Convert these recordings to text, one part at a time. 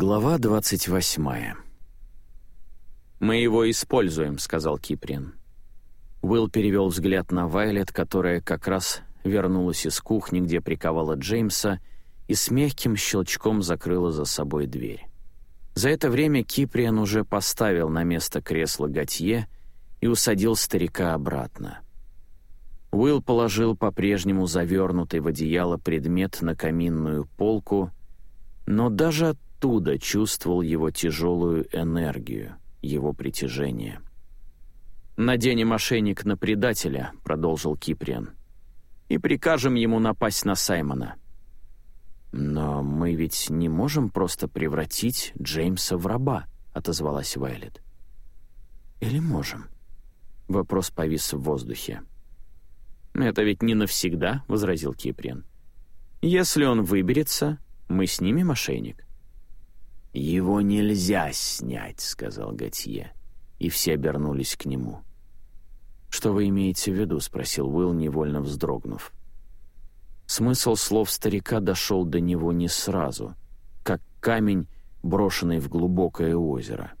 Глава двадцать восьмая. «Мы его используем», — сказал Киприн. Уилл перевел взгляд на Вайлет, которая как раз вернулась из кухни, где приковала Джеймса, и с мягким щелчком закрыла за собой дверь. За это время Киприан уже поставил на место кресло Готье и усадил старика обратно. Уилл положил по-прежнему завернутый в одеяло предмет на каминную полку, но даже оттуда чувствовал его тяжелую энергию, его притяжение. «Наденем ошейник на предателя», — продолжил Киприан, «и прикажем ему напасть на Саймона». «Но мы ведь не можем просто превратить Джеймса в раба», — отозвалась Вайлет. «Или можем?» Вопрос повис в воздухе. «Это ведь не навсегда», — возразил Киприан. «Если он выберется, мы снимем ошейник». «Его нельзя снять», — сказал Готье, и все обернулись к нему. «Что вы имеете в виду?» — спросил Уилл, невольно вздрогнув. Смысл слов старика дошел до него не сразу, как камень, брошенный в глубокое озеро.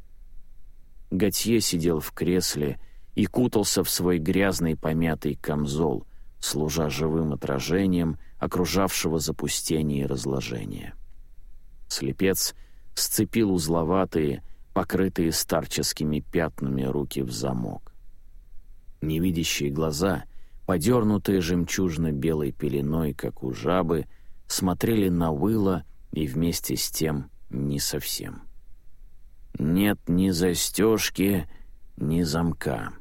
Готье сидел в кресле и кутался в свой грязный помятый камзол, служа живым отражением окружавшего запустения и разложения. Слепец — сцепил узловатые, покрытые старческими пятнами руки в замок. Невидящие глаза, подернутые жемчужно-белой пеленой, как у жабы, смотрели на Уилла и вместе с тем не совсем. «Нет ни застежки, ни замка.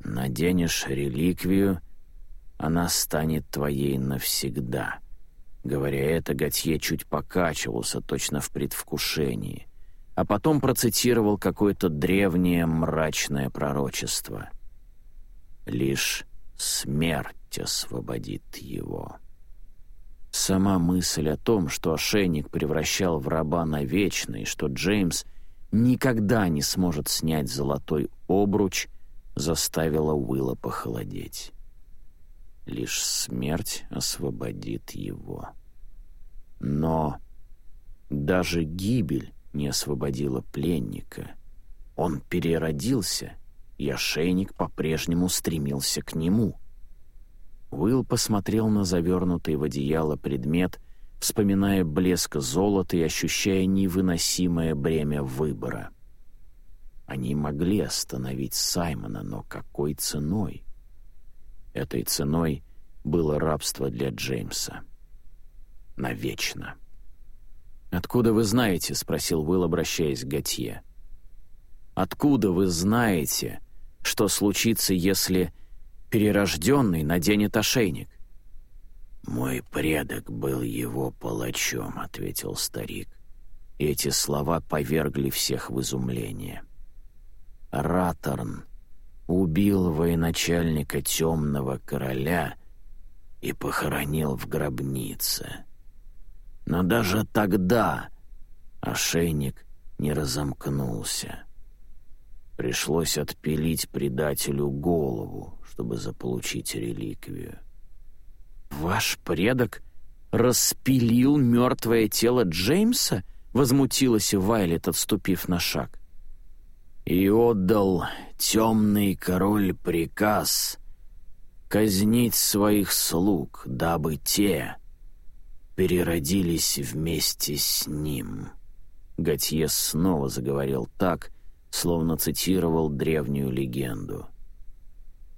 Наденешь реликвию, она станет твоей навсегда», Говоря это, Готье чуть покачивался, точно в предвкушении, а потом процитировал какое-то древнее мрачное пророчество. «Лишь смерть освободит его». Сама мысль о том, что ошейник превращал в раба навечно, и что Джеймс никогда не сможет снять золотой обруч, заставила Уилла похолодеть. Лишь смерть освободит его. Но даже гибель не освободила пленника. Он переродился, и ошейник по-прежнему стремился к нему. Уилл посмотрел на завернутый в одеяло предмет, вспоминая блеск золота и ощущая невыносимое бремя выбора. Они могли остановить Саймона, но какой ценой? Этой ценой было рабство для Джеймса. Навечно. «Откуда вы знаете?» — спросил Уилл, обращаясь к Готье. «Откуда вы знаете, что случится, если перерожденный наденет ошейник?» «Мой предок был его палачом», — ответил старик. Эти слова повергли всех в изумление. Раторн убил военачальника темного короля и похоронил в гробнице. Но даже тогда ошейник не разомкнулся. Пришлось отпилить предателю голову, чтобы заполучить реликвию. «Ваш предок распилил мертвое тело Джеймса?» — возмутилась Вайлет, отступив на шаг и отдал темный король приказ казнить своих слуг, дабы те переродились вместе с ним. Готье снова заговорил так, словно цитировал древнюю легенду.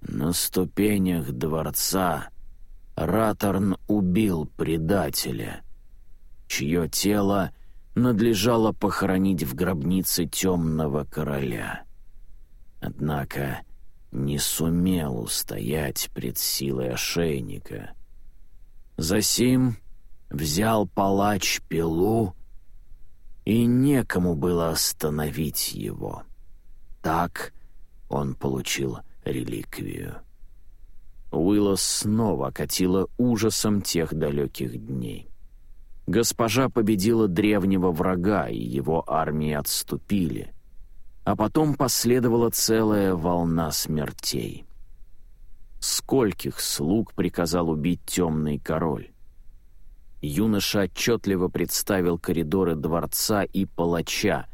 На ступенях дворца Раторн убил предателя, чье тело — надлежало похоронить в гробнице темного короля. Однако не сумел устоять пред силой ошейника. Засим взял палач пилу, и некому было остановить его. Так он получил реликвию. Уилла снова окатила ужасом тех далеких дней. Госпожа победила древнего врага, и его армии отступили. А потом последовала целая волна смертей. Скольких слуг приказал убить темный король? юноша отчетливо представил коридоры дворца и палача,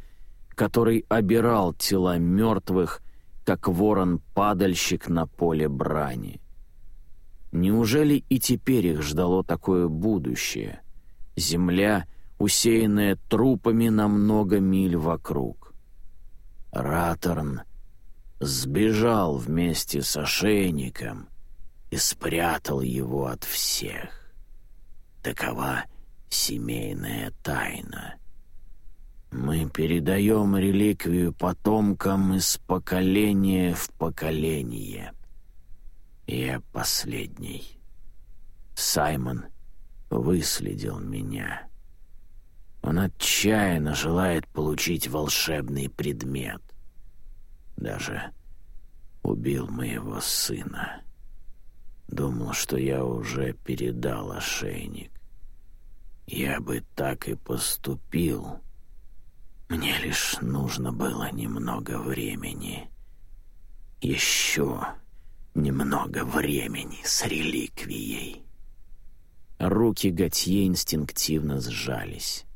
который обирал тела мертвых, как ворон-падальщик на поле брани. Неужели и теперь их ждало такое будущее? Земля, усеянная трупами на много миль вокруг. Раторн сбежал вместе с ошейником и спрятал его от всех. Такова семейная тайна. Мы передаем реликвию потомкам из поколения в поколение. Я последний. Саймон выследил меня. Он отчаянно желает получить волшебный предмет. Даже убил моего сына. Думал, что я уже передал ошейник. Я бы так и поступил. Мне лишь нужно было немного времени. Еще немного времени с реликвией. Руки Готье инстинктивно сжались.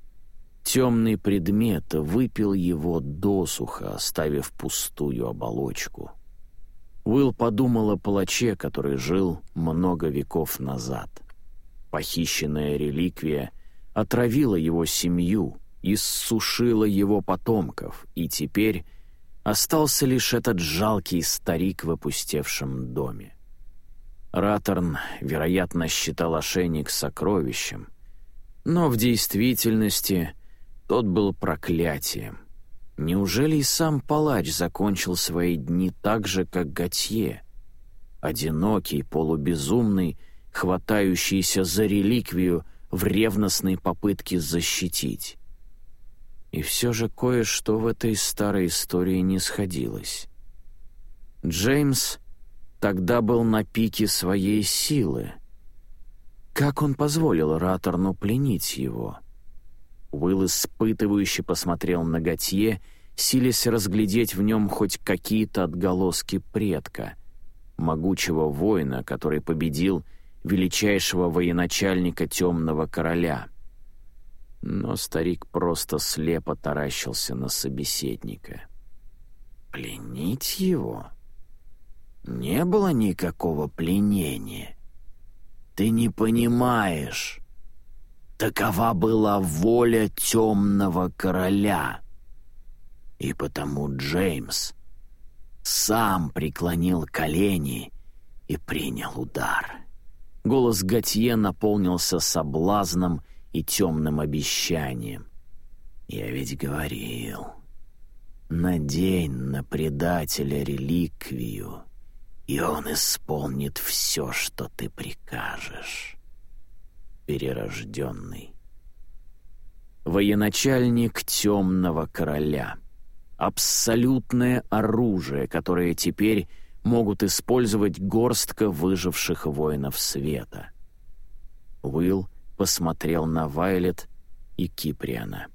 Темный предмет выпил его досуха, оставив пустую оболочку. Уилл подумал о палаче, который жил много веков назад. Похищенная реликвия отравила его семью, иссушила его потомков, и теперь остался лишь этот жалкий старик в опустевшем доме. Раторн, вероятно, считал ошейник сокровищем, но в действительности тот был проклятием. Неужели и сам палач закончил свои дни так же, как Готье? Одинокий, полубезумный, хватающийся за реликвию в ревностной попытке защитить. И все же кое-что в этой старой истории не сходилось. Джеймс тогда был на пике своей силы. Как он позволил Раторну пленить его? Уилл испытывающе посмотрел на Готье, силясь разглядеть в нем хоть какие-то отголоски предка, могучего воина, который победил величайшего военачальника Темного Короля. Но старик просто слепо таращился на собеседника. «Пленить его? Не было никакого пленения. Ты не понимаешь». Такова была воля темного короля. И потому Джеймс сам преклонил колени и принял удар. Голос Готье наполнился соблазном и темным обещанием. «Я ведь говорил, надень на предателя реликвию, и он исполнит все, что ты прикажешь» перерожденный. Военачальник темного короля. Абсолютное оружие, которое теперь могут использовать горстка выживших воинов света. Уилл посмотрел на Вайлет и Киприана.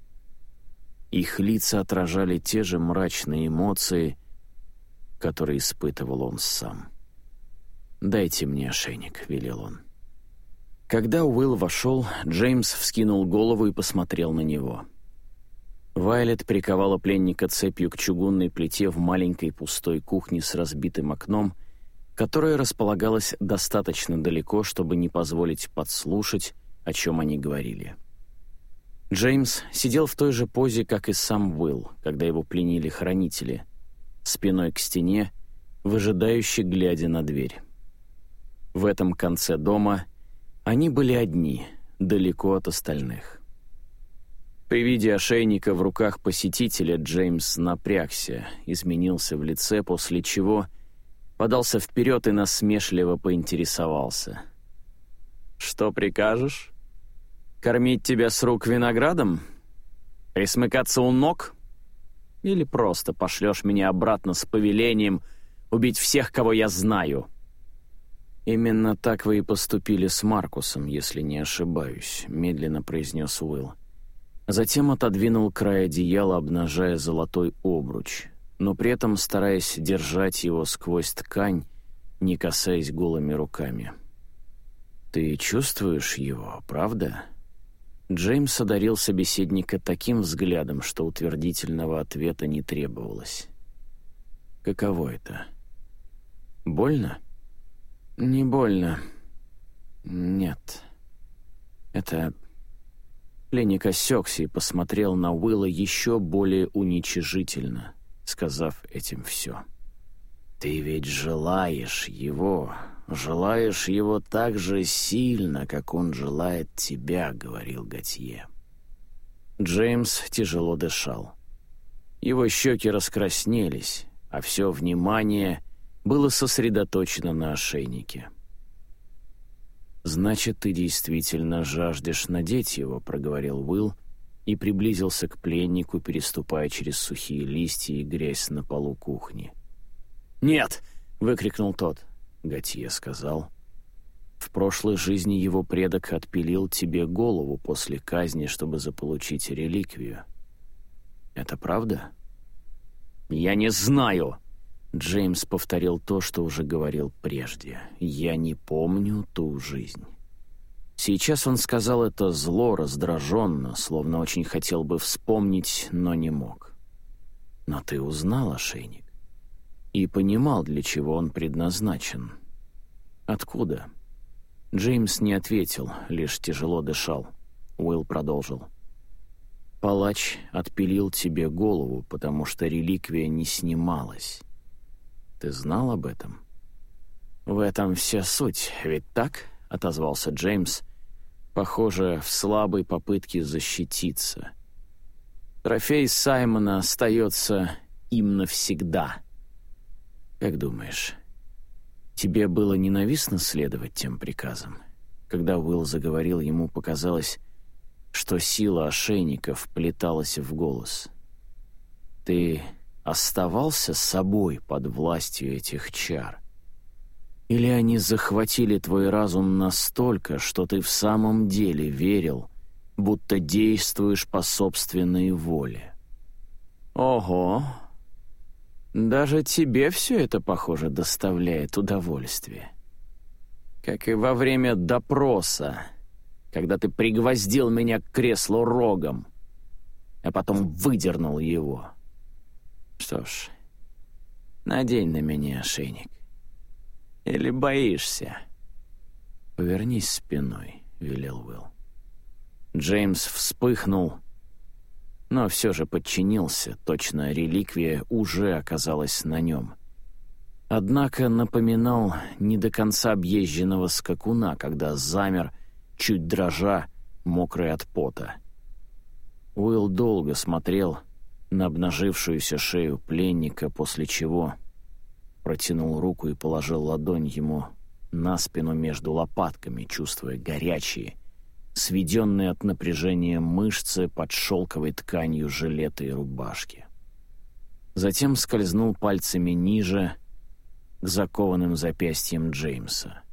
Их лица отражали те же мрачные эмоции, которые испытывал он сам. «Дайте мне ошейник», — велел он. Когда Уилл вошел, Джеймс вскинул голову и посмотрел на него. Вайлет приковала пленника цепью к чугунной плите в маленькой пустой кухне с разбитым окном, которая располагалась достаточно далеко, чтобы не позволить подслушать, о чем они говорили. Джеймс сидел в той же позе, как и сам Уилл, когда его пленили хранители, спиной к стене, выжидающе глядя на дверь. В этом конце дома — они были одни, далеко от остальных. При виде ошейника в руках посетителя Джеймс напрягся, изменился в лице, после чего подался вперед и насмешливо поинтересовался. «Что прикажешь? Кормить тебя с рук виноградом? Присмыкаться у ног? Или просто пошлешь меня обратно с повелением убить всех, кого я знаю?» «Именно так вы и поступили с Маркусом, если не ошибаюсь», — медленно произнес Уилл. Затем отодвинул край одеяла, обнажая золотой обруч, но при этом стараясь держать его сквозь ткань, не касаясь голыми руками. «Ты чувствуешь его, правда? Джеймс одарил собеседника таким взглядом, что утвердительного ответа не требовалось. «Каково это? Больно?» «Не больно. Нет. Это...» Пленник осекся и посмотрел на Уилла еще более уничижительно, сказав этим все. «Ты ведь желаешь его, желаешь его так же сильно, как он желает тебя», — говорил Готье. Джеймс тяжело дышал. Его щеки раскраснелись, а все внимание было сосредоточено на ошейнике. «Значит, ты действительно жаждешь надеть его», — проговорил Уилл и приблизился к пленнику, переступая через сухие листья и грязь на полу кухни. «Нет!» — выкрикнул тот. Готье сказал. «В прошлой жизни его предок отпилил тебе голову после казни, чтобы заполучить реликвию. Это правда?» «Я не знаю!» Джеймс повторил то, что уже говорил прежде. «Я не помню ту жизнь». Сейчас он сказал это зло, раздраженно, словно очень хотел бы вспомнить, но не мог. «Но ты узнал ошейник и понимал, для чего он предназначен. Откуда?» Джеймс не ответил, лишь тяжело дышал. Уилл продолжил. «Палач отпилил тебе голову, потому что реликвия не снималась. Ты знал об этом?» «В этом вся суть, ведь так?» — отозвался Джеймс, похоже, в слабой попытке защититься. «Трофей Саймона остается им навсегда». «Как думаешь, тебе было ненавистно следовать тем приказам?» Когда Уилл заговорил, ему показалось, что сила ошейников вплеталась в голос. «Ты оставался собой под властью этих чар? Или они захватили твой разум настолько, что ты в самом деле верил, будто действуешь по собственной воле? Ого! Даже тебе все это, похоже, доставляет удовольствие. Как и во время допроса, когда ты пригвоздил меня к креслу рогом, а потом выдернул его. Что ж, надень на меня ошейник. Или боишься? Повернись спиной, велел Уилл. Джеймс вспыхнул, но все же подчинился, точно реликвия уже оказалась на нем. Однако напоминал не до конца объезженного скакуна, когда замер, чуть дрожа, мокрый от пота. Уилл долго смотрел на обнажившуюся шею пленника, после чего протянул руку и положил ладонь ему на спину между лопатками, чувствуя горячие, сведенные от напряжения мышцы под шелковой тканью жилета и рубашки. Затем скользнул пальцами ниже, к закованным запястьям Джеймса.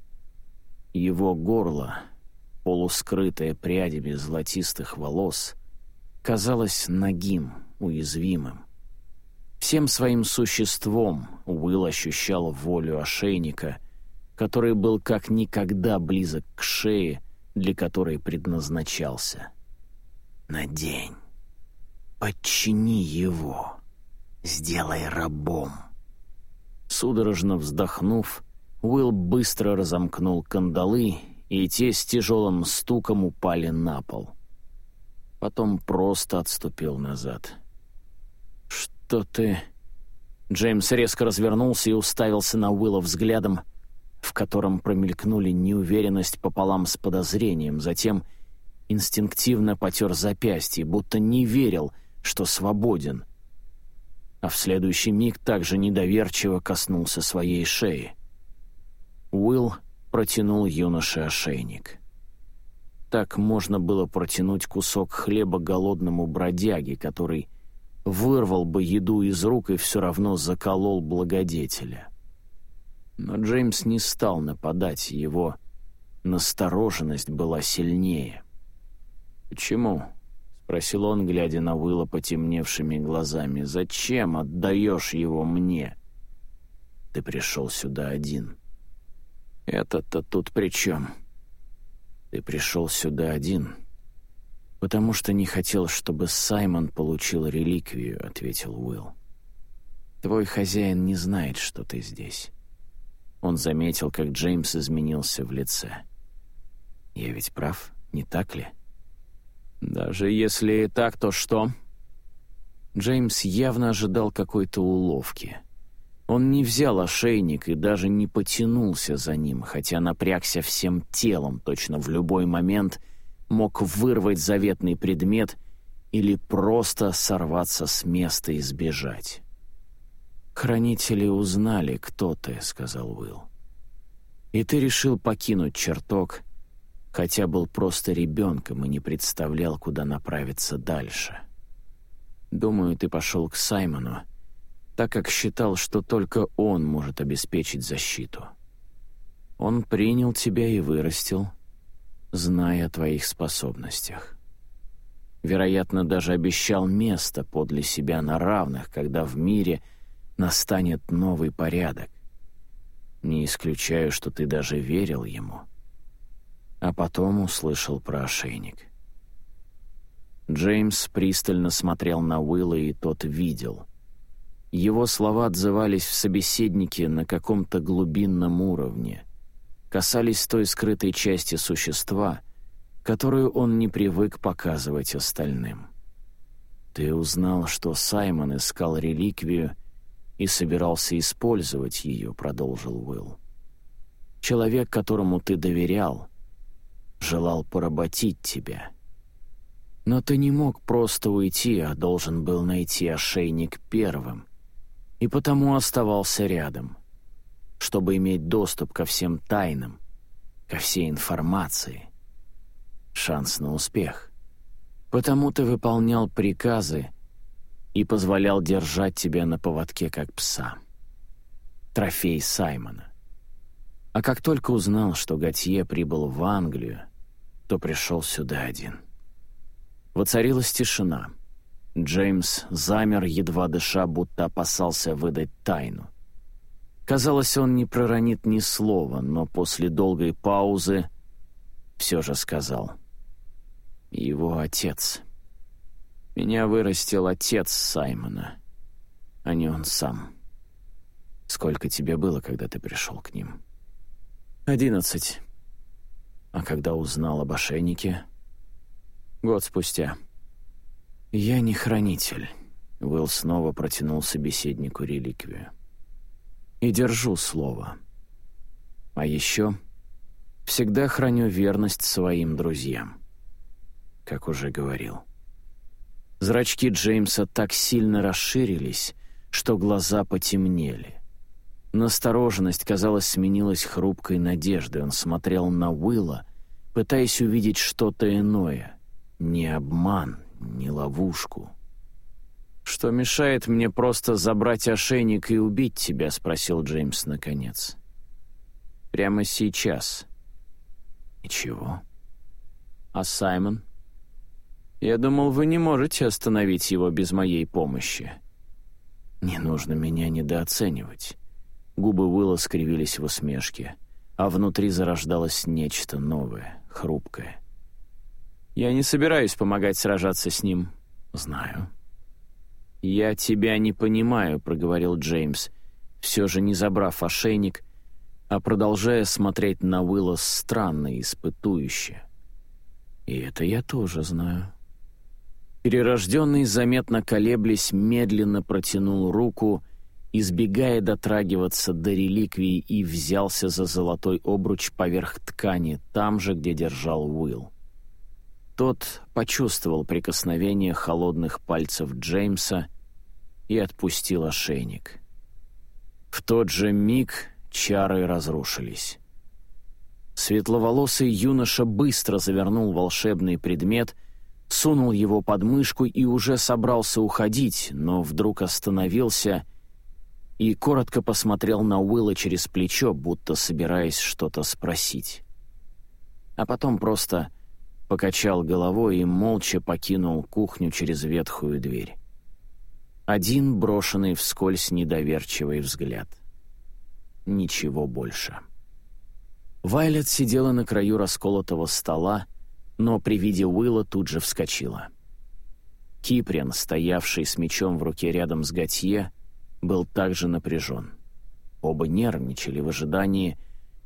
Его горло, полускрытое прядями золотистых волос, казалось нагим, уязвимым. Всем своим существом Уилл ощущал волю ошейника, который был как никогда близок к шее, для которой предназначался. «Надень, подчини его, сделай рабом». Судорожно вздохнув, Уилл быстро разомкнул кандалы, и те с тяжелым стуком упали на пол. Потом просто отступил назад — «Что ты...» Джеймс резко развернулся и уставился на Уилла взглядом, в котором промелькнули неуверенность пополам с подозрением, затем инстинктивно потер запястье, будто не верил, что свободен. А в следующий миг также недоверчиво коснулся своей шеи. Уилл протянул юноше ошейник. Так можно было протянуть кусок хлеба голодному бродяге, который вырвал бы еду из рук и все равно заколол благодетеля. Но Джеймс не стал нападать, его настороженность была сильнее. «Почему?» — спросил он, глядя на Уилла потемневшими глазами. «Зачем отдаешь его мне?» «Ты пришел сюда один». «Это-то тут при чем?» «Ты пришел сюда один, «Потому что не хотел, чтобы Саймон получил реликвию», — ответил Уилл. «Твой хозяин не знает, что ты здесь». Он заметил, как Джеймс изменился в лице. «Я ведь прав, не так ли?» «Даже если и так, то что?» Джеймс явно ожидал какой-то уловки. Он не взял ошейник и даже не потянулся за ним, хотя напрягся всем телом, точно в любой момент мог вырвать заветный предмет или просто сорваться с места и сбежать. «Хранители узнали, кто ты», — сказал Уилл. «И ты решил покинуть чертог, хотя был просто ребенком и не представлял, куда направиться дальше. Думаю, ты пошел к Саймону, так как считал, что только он может обеспечить защиту. Он принял тебя и вырастил, зная о твоих способностях. Вероятно, даже обещал место подле себя на равных, когда в мире настанет новый порядок. Не исключаю, что ты даже верил ему. А потом услышал про ошейник. Джеймс пристально смотрел на Уилла, и тот видел. Его слова отзывались в собеседнике на каком-то глубинном уровне, касались той скрытой части существа, которую он не привык показывать остальным. «Ты узнал, что Саймон искал реликвию и собирался использовать ее», — продолжил Уилл. «Человек, которому ты доверял, желал поработить тебя». Но ты не мог просто уйти, а должен был найти ошейник первым. И потому оставался рядом, чтобы иметь доступ ко всем тайнам, ко всей информации. Шанс на успех. Потому ты выполнял приказы и позволял держать тебя на поводке, как пса. Трофей Саймона. А как только узнал, что Готье прибыл в Англию, то пришел сюда один. Воцарилась тишина. Джеймс замер, едва дыша, будто опасался выдать тайну. Казалось, он не проронит ни слова, но после долгой паузы все же сказал. «Его отец. Меня вырастил отец Саймона, а не он сам. Сколько тебе было, когда ты пришел к ним?» «Одиннадцать. А когда узнал об ошейнике?» Год спустя. «Я не хранитель», — Уилл снова протянул собеседнику реликвию. «И держу слово. А еще всегда храню верность своим друзьям, как уже говорил». Зрачки Джеймса так сильно расширились, что глаза потемнели. Настороженность, казалось, сменилась хрупкой надеждой. Он смотрел на Уилла, пытаясь увидеть что-то иное — ни обман, ни ловушку. «Что мешает мне просто забрать ошейник и убить тебя?» — спросил Джеймс наконец. «Прямо сейчас». «Ничего». «А Саймон?» «Я думал, вы не можете остановить его без моей помощи». «Не нужно меня недооценивать». Губы Уилла скривились в усмешке, а внутри зарождалось нечто новое, хрупкое — я не собираюсь помогать сражаться с ним. Знаю. Я тебя не понимаю, проговорил Джеймс, все же не забрав ошейник, а продолжая смотреть на Уилла странно и испытующе. И это я тоже знаю. Перерожденный, заметно колеблясь, медленно протянул руку, избегая дотрагиваться до реликвии, и взялся за золотой обруч поверх ткани, там же, где держал Уилл. Тот почувствовал прикосновение холодных пальцев Джеймса и отпустил ошейник. В тот же миг чары разрушились. Светловолосый юноша быстро завернул волшебный предмет, сунул его под мышку и уже собрался уходить, но вдруг остановился и коротко посмотрел на Уилла через плечо, будто собираясь что-то спросить. А потом просто покачал головой и молча покинул кухню через ветхую дверь. Один брошенный вскользь недоверчивый взгляд. Ничего больше. Вайлет сидела на краю расколотого стола но при виде Уилла тут же вскочила. Киприн, стоявший с мечом в руке рядом с Готье, был также напряжен. Оба нервничали в ожидании,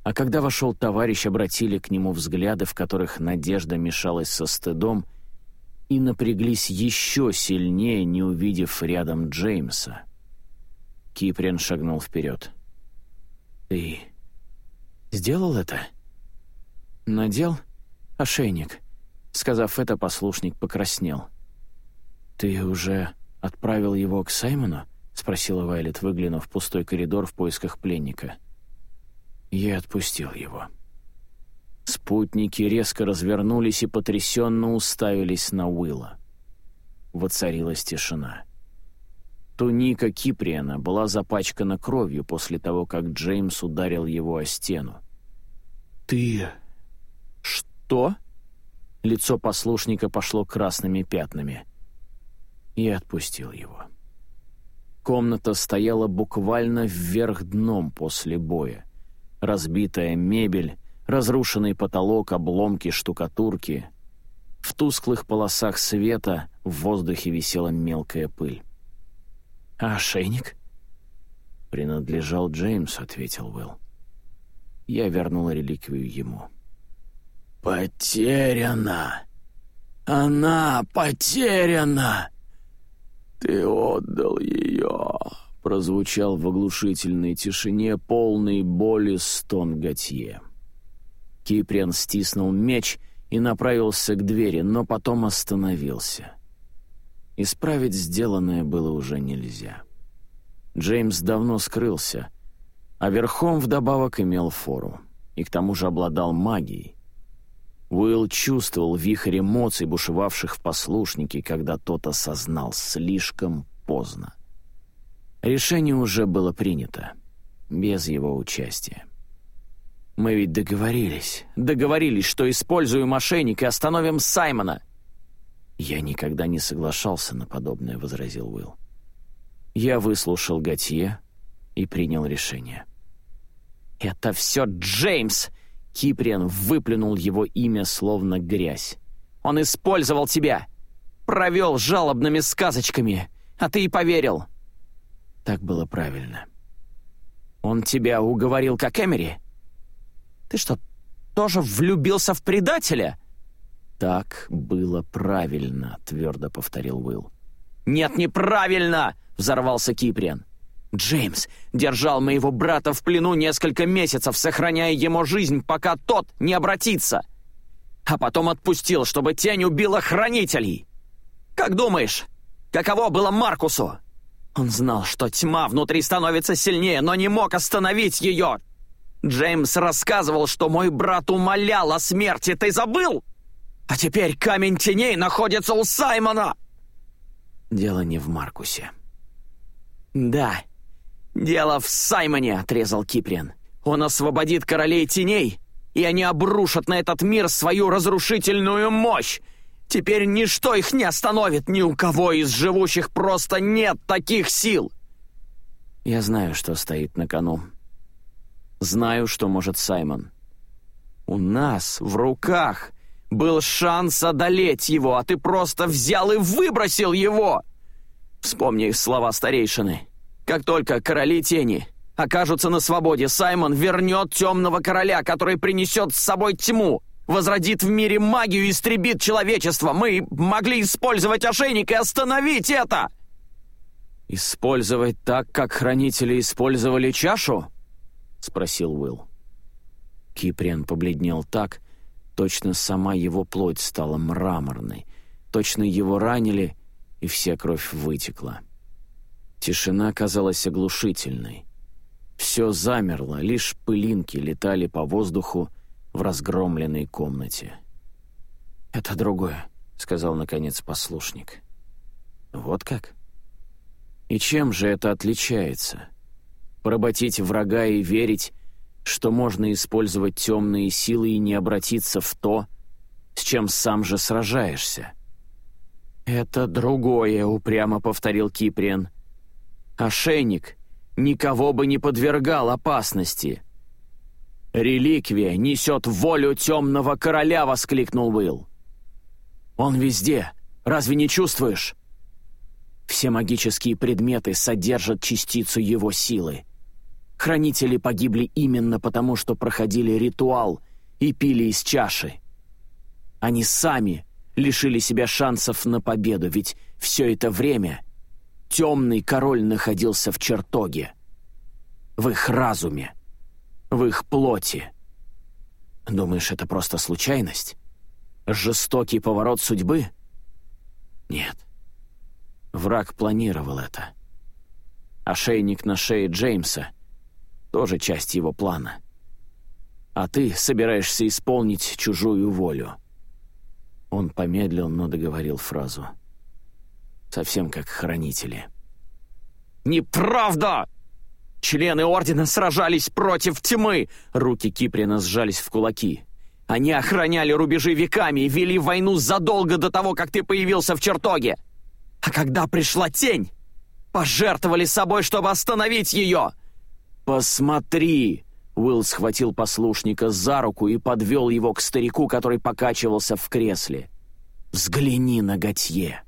а когда вошел товарищ, обратили к нему взгляды, в которых надежда мешалась со стыдом, и напряглись еще сильнее, не увидев рядом Джеймса. Киприн шагнул вперед. «Ты сделал это?» «Надел ошейник». Сказав это, послушник покраснел. «Ты уже отправил его к Саймону?» — спросила Вайлет, выглянув в пустой коридор в поисках пленника. Я отпустил его. Спутники резко развернулись и потрясенно уставились на Уилла. Воцарилась тишина. Туника Киприана была запачкана кровью после того, как Джеймс ударил его о стену. «Ты... что?» Лицо послушника пошло красными пятнами. Я отпустил его. Комната стояла буквально вверх дном после боя. Разбитая мебель, разрушенный потолок, обломки штукатурки. В тусклых полосах света в воздухе висела мелкая пыль. «А ошейник?» «Принадлежал Джеймсу», — ответил Уилл. Я вернул реликвию ему. «Потеряна! Она потеряна! Ты отдал ее!» Прозвучал в оглушительной тишине полный боли стон Готье. Киприан стиснул меч и направился к двери, но потом остановился. Исправить сделанное было уже нельзя. Джеймс давно скрылся, а верхом вдобавок имел фору, и к тому же обладал магией. Уилл чувствовал вихрь эмоций, бушевавших в послушнике, когда тот осознал слишком поздно. Решение уже было принято, без его участия. «Мы ведь договорились, договорились, что используем мошенника и остановим Саймона!» «Я никогда не соглашался на подобное», — возразил Уилл. Я выслушал Готье и принял решение. «Это все Джеймс!» Киприан выплюнул его имя словно грязь. «Он использовал тебя! Провел жалобными сказочками, а ты и поверил!» Так было правильно. «Он тебя уговорил, как Эмери?» «Ты что, тоже влюбился в предателя?» «Так было правильно», — твердо повторил Уилл. «Нет, неправильно!» — взорвался Киприан. «Джеймс держал моего брата в плену несколько месяцев, сохраняя ему жизнь, пока тот не обратится. А потом отпустил, чтобы тень убила хранителей. Как думаешь, каково было Маркусу? Он знал, что тьма внутри становится сильнее, но не мог остановить ее. Джеймс рассказывал, что мой брат умолял о смерти, ты забыл?» А теперь камень теней находится у Саймона!» «Дело не в Маркусе». «Да, дело в Саймоне», — отрезал Киприан. «Он освободит королей теней, и они обрушат на этот мир свою разрушительную мощь. Теперь ничто их не остановит, ни у кого из живущих просто нет таких сил». «Я знаю, что стоит на кону. Знаю, что может Саймон. У нас в руках был шанс одолеть его, а ты просто взял и выбросил его. Вспомни слова старейшины. Как только короли тени окажутся на свободе, Саймон вернет темного короля, который принесет с собой тьму, возродит в мире магию и истребит человечество. Мы могли использовать ошейник и остановить это!» «Использовать так, как хранители использовали чашу?» — спросил Уилл. Киприан побледнел так, Точно сама его плоть стала мраморной. Точно его ранили, и вся кровь вытекла. Тишина казалась оглушительной. Все замерло, лишь пылинки летали по воздуху в разгромленной комнате. «Это другое», — сказал, наконец, послушник. «Вот как? И чем же это отличается? Поработить врага и верить, что можно использовать темные силы и не обратиться в то, с чем сам же сражаешься. «Это другое», — упрямо повторил Киприан. «Ошейник никого бы не подвергал опасности». «Реликвия несет волю темного короля!» — воскликнул Уилл. Он везде. Разве не чувствуешь? Все магические предметы содержат частицу его силы. Хранители погибли именно потому, что проходили ритуал и пили из чаши. Они сами лишили себя шансов на победу, ведь все это время темный король находился в чертоге. В их разуме, в их плоти. Думаешь, это просто случайность? Жестокий поворот судьбы? Нет. Враг планировал это. Ошейник на шее Джеймса — тоже часть его плана. А ты собираешься исполнить чужую волю. Он помедлил, но договорил фразу. Совсем как хранители. «Неправда!» Члены Ордена сражались против тьмы!» Руки Киприна сжались в кулаки. «Они охраняли рубежи веками и вели войну задолго до того, как ты появился в чертоге! А когда пришла тень, пожертвовали собой, чтобы остановить ее!» «Посмотри!» Уилл схватил послушника за руку и подвел его к старику, который покачивался в кресле. «Взгляни на Готье!»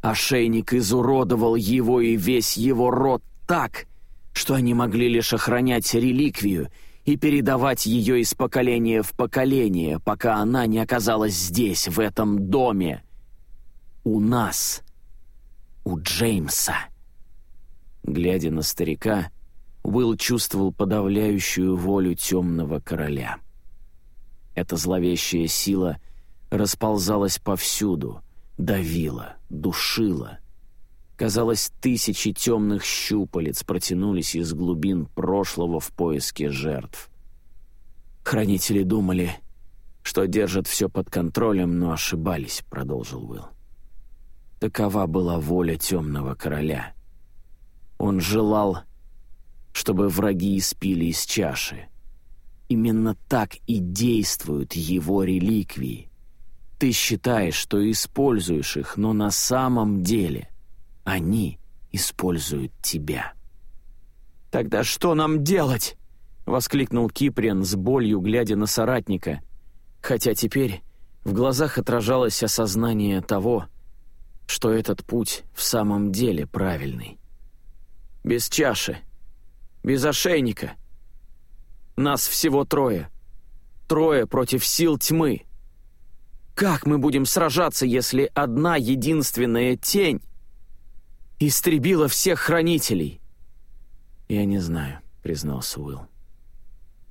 Ошейник изуродовал его и весь его род так, что они могли лишь охранять реликвию и передавать ее из поколения в поколение, пока она не оказалась здесь, в этом доме. У нас. У Джеймса. Глядя на старика, Уилл чувствовал подавляющую волю темного короля. Эта зловещая сила расползалась повсюду, давила, душила. Казалось, тысячи темных щупалец протянулись из глубин прошлого в поиске жертв. «Хранители думали, что держат все под контролем, но ошибались», — продолжил Уилл. Такова была воля темного короля. Он желал чтобы враги испили из чаши. Именно так и действуют его реликвии. Ты считаешь, что используешь их, но на самом деле они используют тебя. «Тогда что нам делать?» — воскликнул Киприан с болью, глядя на соратника, хотя теперь в глазах отражалось осознание того, что этот путь в самом деле правильный. «Без чаши без ошейника. Нас всего трое. Трое против сил тьмы. Как мы будем сражаться, если одна единственная тень истребила всех хранителей? Я не знаю, признался Уилл.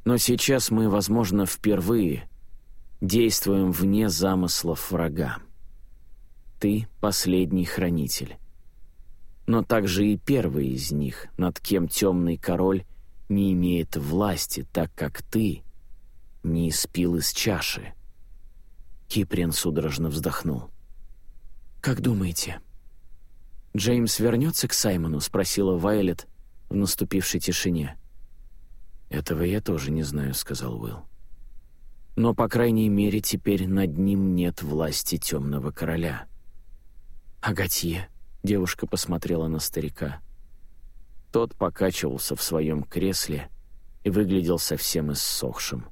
Но сейчас мы, возможно, впервые действуем вне замыслов врага. Ты — последний хранитель но также и первый из них, над кем темный король не имеет власти, так как ты не испил из чаши. Киприн судорожно вздохнул. «Как думаете, Джеймс вернется к Саймону?» — спросила Вайлет в наступившей тишине. «Этого я тоже не знаю», — сказал Уилл. «Но, по крайней мере, теперь над ним нет власти темного короля». «А Готье?» Девушка посмотрела на старика. Тот покачивался в своем кресле и выглядел совсем иссохшим.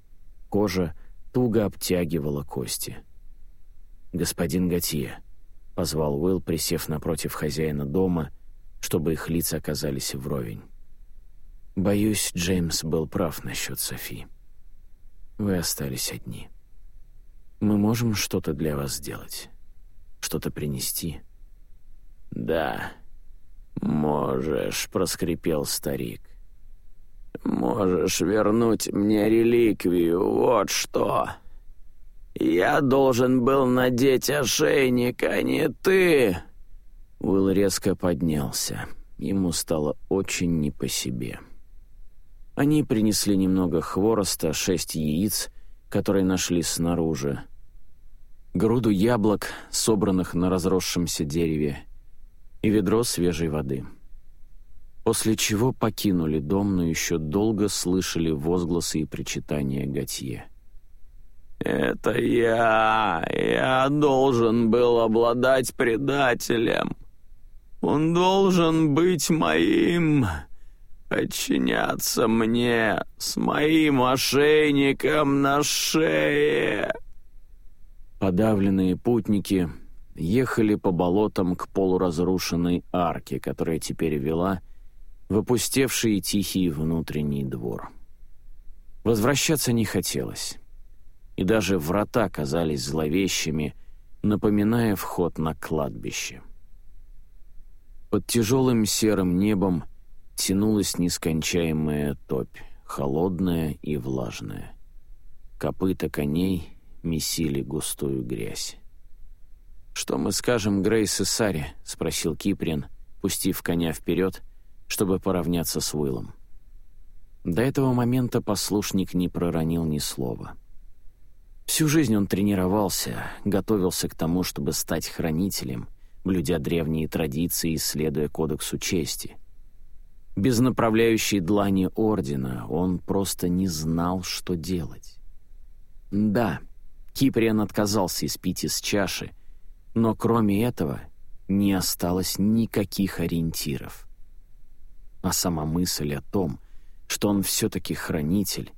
Кожа туго обтягивала кости. «Господин Готье», — позвал Уилл, присев напротив хозяина дома, чтобы их лица оказались вровень. «Боюсь, Джеймс был прав насчет Софи. Вы остались одни. Мы можем что-то для вас сделать, что-то принести». «Да, можешь», — проскрипел старик. «Можешь вернуть мне реликвию, вот что. Я должен был надеть ошейник, а не ты». Уилл резко поднялся. Ему стало очень не по себе. Они принесли немного хвороста, шесть яиц, которые нашли снаружи, груду яблок, собранных на разросшемся дереве, и ведро свежей воды. После чего покинули дом, но еще долго слышали возгласы и причитания Готье. «Это я! Я должен был обладать предателем! Он должен быть моим!» подчиняться мне с моим ошейником на шее. Подавленные путники ехали по болотам к полуразрушенной арке, которая теперь вела в опустевший и тихий внутренний двор. Возвращаться не хотелось, и даже врата казались зловещими, напоминая вход на кладбище. Под тяжелым серым небом тянулась нескончаемая топь, холодная и влажная. Копыта коней месили густую грязь. «Что мы скажем Грейс и Саре?» — спросил Киприн, пустив коня вперед, чтобы поравняться с Уиллом. До этого момента послушник не проронил ни слова. Всю жизнь он тренировался, готовился к тому, чтобы стать хранителем, блюдя древние традиции и следуя кодексу чести. Без направляющей длани ордена он просто не знал, что делать. Да, Киприан отказался испить из чаши, но кроме этого не осталось никаких ориентиров. А сама мысль о том, что он все-таки хранитель,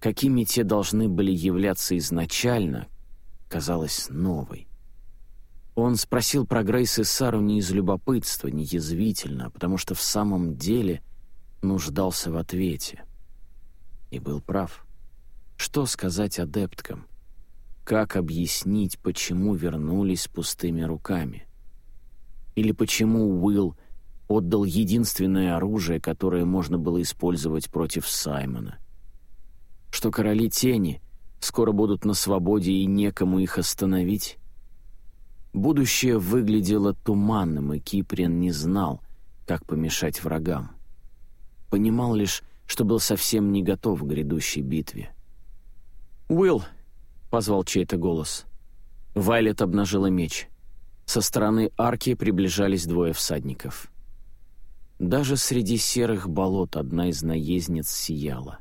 какими те должны были являться изначально, казалась новой. Он спросил про Грейс и Сару не из любопытства, не язвительно, а потому что в самом деле нуждался в ответе. И был прав. Что сказать адепткам? Как объяснить, почему вернулись пустыми руками? Или почему Уилл отдал единственное оружие, которое можно было использовать против Саймона? Что короли тени скоро будут на свободе и некому их остановить? Будущее выглядело туманным, и Киприн не знал, как помешать врагам. Понимал лишь, что был совсем не готов к грядущей битве. «Уилл!» позвал чей-то голос. Вайлет обнажила меч. Со стороны арки приближались двое всадников. Даже среди серых болот одна из наездниц сияла.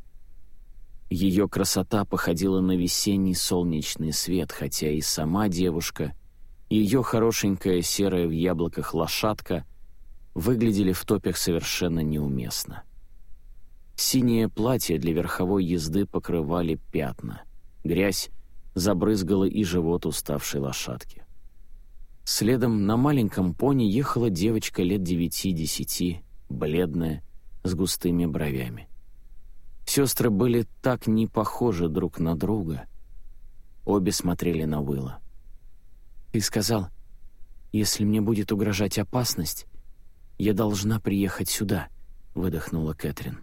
Ее красота походила на весенний солнечный свет, хотя и сама девушка, ее хорошенькая серая в яблоках лошадка выглядели в топях совершенно неуместно. Синее платье для верховой езды покрывали пятна. Грязь забрызгала и живот уставшей лошадки. Следом на маленьком пони ехала девочка лет девяти-десяти, бледная, с густыми бровями. Сестры были так не похожи друг на друга. Обе смотрели на Уилла. «Ты сказал, если мне будет угрожать опасность, я должна приехать сюда», — выдохнула Кэтрин.